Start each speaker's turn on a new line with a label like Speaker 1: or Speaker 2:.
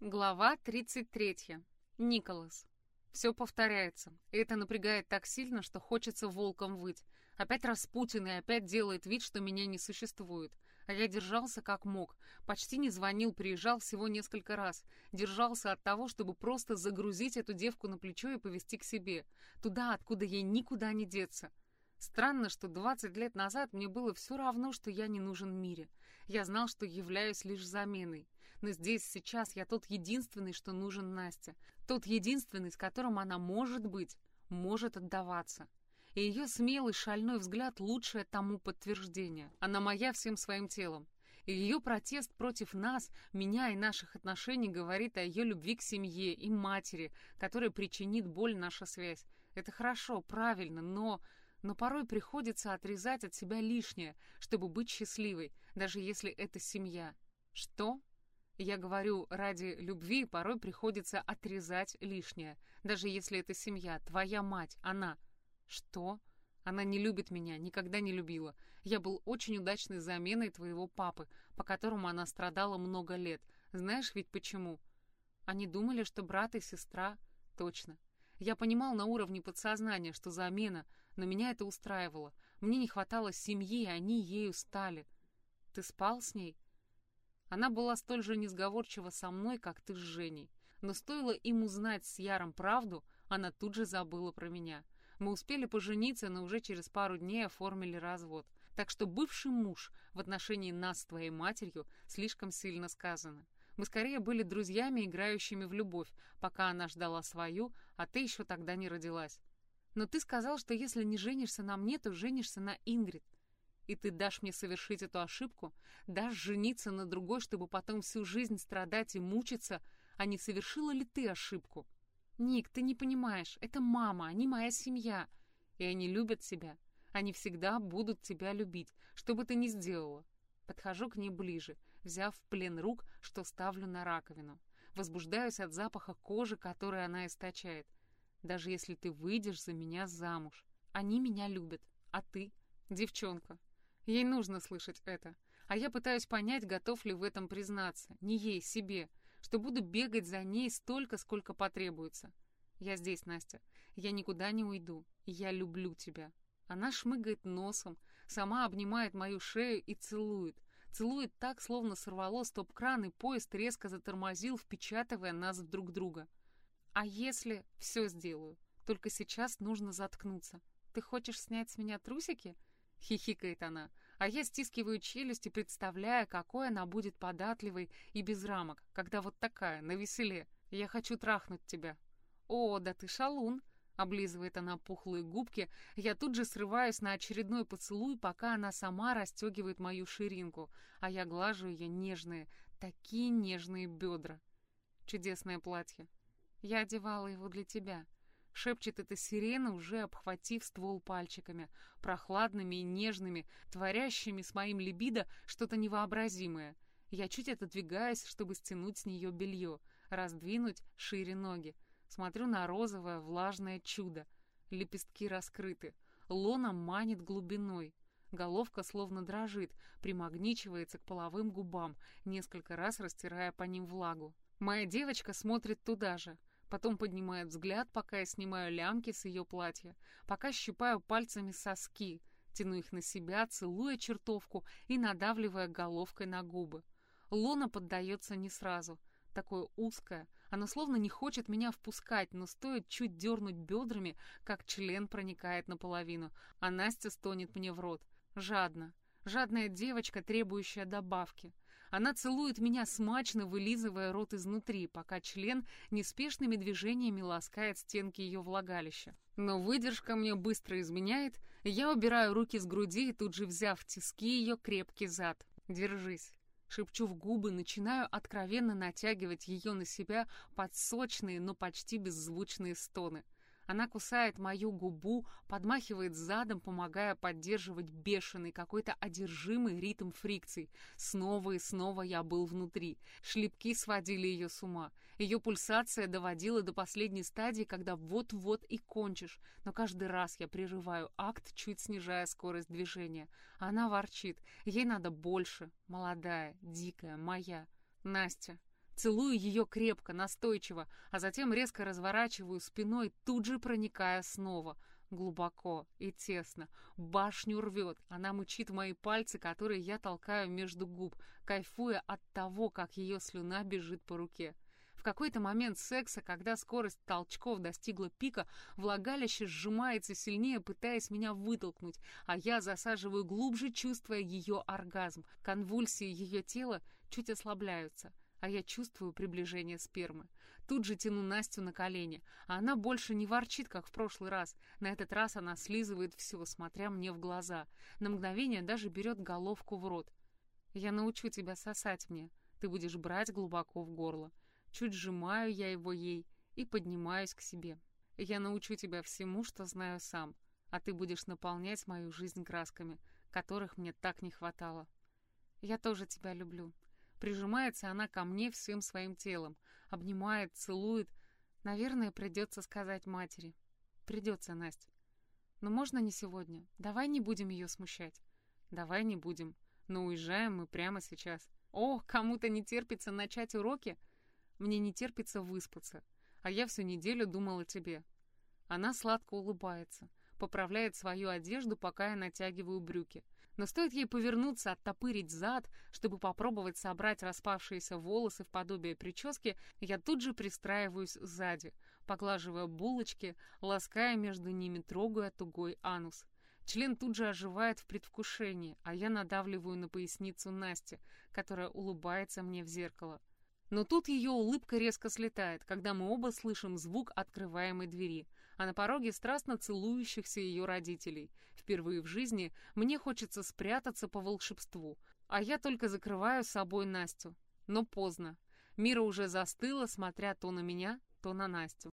Speaker 1: Глава 33. Николас. Все повторяется, это напрягает так сильно, что хочется волком выть. Опять Распутин и опять делает вид, что меня не существует. А я держался как мог. Почти не звонил, приезжал всего несколько раз. Держался от того, чтобы просто загрузить эту девку на плечо и повезти к себе. Туда, откуда ей никуда не деться. Странно, что 20 лет назад мне было все равно, что я не нужен мире. Я знал, что являюсь лишь заменой. Но здесь, сейчас я тот единственный, что нужен Насте. Тот единственный, с которым она может быть, может отдаваться. И ее смелый, шальной взгляд — лучшее тому подтверждение. Она моя всем своим телом. И ее протест против нас, меня и наших отношений говорит о ее любви к семье и матери, которая причинит боль наша связь. Это хорошо, правильно, но но порой приходится отрезать от себя лишнее, чтобы быть счастливой, даже если это семья. Что? Я говорю, ради любви порой приходится отрезать лишнее, даже если это семья, твоя мать, она. Что? Она не любит меня, никогда не любила. Я был очень удачной заменой твоего папы, по которому она страдала много лет. Знаешь ведь почему? Они думали, что брат и сестра... Точно. Я понимал на уровне подсознания, что замена, но меня это устраивало. Мне не хватало семьи, и они ею стали. Ты спал с ней? Она была столь же несговорчива со мной, как ты с Женей. Но стоило им узнать с Яром правду, она тут же забыла про меня. Мы успели пожениться, но уже через пару дней оформили развод. Так что бывший муж в отношении нас с твоей матерью слишком сильно сказано. Мы скорее были друзьями, играющими в любовь, пока она ждала свою, а ты еще тогда не родилась. Но ты сказал, что если не женишься на мне, то женишься на Ингрид. И ты дашь мне совершить эту ошибку? Дашь жениться на другой, чтобы потом всю жизнь страдать и мучиться? А не совершила ли ты ошибку? Ник, ты не понимаешь, это мама, они моя семья. И они любят тебя. Они всегда будут тебя любить, что бы ты ни сделала. Подхожу к ней ближе, взяв в плен рук, что ставлю на раковину. Возбуждаюсь от запаха кожи, который она источает даже если ты выйдешь за меня замуж. Они меня любят, а ты — девчонка. Ей нужно слышать это. А я пытаюсь понять, готов ли в этом признаться. Не ей, себе. Что буду бегать за ней столько, сколько потребуется. Я здесь, Настя. Я никуда не уйду. Я люблю тебя. Она шмыгает носом, сама обнимает мою шею и целует. Целует так, словно сорвало стоп-кран, и поезд резко затормозил, впечатывая нас в друг друга. А если все сделаю? Только сейчас нужно заткнуться. Ты хочешь снять с меня трусики? Хихикает она, а я стискиваю челюсти, представляя, какой она будет податливой и без рамок, когда вот такая, на веселе. Я хочу трахнуть тебя. О, да ты шалун! Облизывает она пухлые губки. Я тут же срываюсь на очередной поцелуй, пока она сама расстегивает мою ширинку, а я глажу ее нежные, такие нежные бедра. Чудесное платье. Я одевала его для тебя. Шепчет эта сирена, уже обхватив ствол пальчиками, прохладными и нежными, творящими с моим либидо что-то невообразимое. Я чуть отодвигаюсь, чтобы стянуть с нее белье, раздвинуть шире ноги. Смотрю на розовое влажное чудо. Лепестки раскрыты. Лона манит глубиной. Головка словно дрожит, примагничивается к половым губам, несколько раз растирая по ним влагу. Моя девочка смотрит туда же, Потом поднимает взгляд, пока я снимаю лямки с ее платья, пока щипаю пальцами соски, тяну их на себя, целуя чертовку и надавливая головкой на губы. Лона поддается не сразу. Такое узкое. Она словно не хочет меня впускать, но стоит чуть дернуть бедрами, как член проникает наполовину, а Настя стонет мне в рот. Жадно. Жадная девочка, требующая добавки. Она целует меня смачно, вылизывая рот изнутри, пока член неспешными движениями ласкает стенки ее влагалища. Но выдержка мне быстро изменяет, я убираю руки с груди и тут же, взяв тиски ее крепкий зад. «Держись». Шепчу в губы, начинаю откровенно натягивать ее на себя под сочные, но почти беззвучные стоны. Она кусает мою губу, подмахивает задом, помогая поддерживать бешеный, какой-то одержимый ритм фрикций. Снова и снова я был внутри. Шлепки сводили ее с ума. Ее пульсация доводила до последней стадии, когда вот-вот и кончишь. Но каждый раз я прерываю акт, чуть снижая скорость движения. Она ворчит. Ей надо больше. Молодая, дикая, моя. Настя. Целую ее крепко, настойчиво, а затем резко разворачиваю спиной, тут же проникая снова. Глубоко и тесно. Башню рвет. Она мучит мои пальцы, которые я толкаю между губ, кайфуя от того, как ее слюна бежит по руке. В какой-то момент секса, когда скорость толчков достигла пика, влагалище сжимается сильнее, пытаясь меня вытолкнуть, а я засаживаю глубже, чувствуя ее оргазм. Конвульсии ее тела чуть ослабляются а я чувствую приближение спермы. Тут же тяну Настю на колени, а она больше не ворчит, как в прошлый раз. На этот раз она слизывает все, смотря мне в глаза. На мгновение даже берет головку в рот. «Я научу тебя сосать мне. Ты будешь брать глубоко в горло. Чуть сжимаю я его ей и поднимаюсь к себе. Я научу тебя всему, что знаю сам, а ты будешь наполнять мою жизнь красками, которых мне так не хватало. Я тоже тебя люблю». Прижимается она ко мне всем своим телом, обнимает, целует. Наверное, придется сказать матери. Придется, Настя. Но можно не сегодня. Давай не будем ее смущать. Давай не будем. Но уезжаем мы прямо сейчас. О, кому-то не терпится начать уроки? Мне не терпится выспаться. А я всю неделю думала о тебе. Она сладко улыбается, поправляет свою одежду, пока я натягиваю брюки. Но стоит ей повернуться, оттопырить зад, чтобы попробовать собрать распавшиеся волосы в подобие прически, я тут же пристраиваюсь сзади, поглаживая булочки, лаская между ними, трогая тугой анус. Член тут же оживает в предвкушении, а я надавливаю на поясницу Насти, которая улыбается мне в зеркало. Но тут ее улыбка резко слетает, когда мы оба слышим звук открываемой двери а на пороге страстно целующихся ее родителей. Впервые в жизни мне хочется спрятаться по волшебству, а я только закрываю собой Настю. Но поздно. Мира уже застыла, смотря то на меня, то на Настю.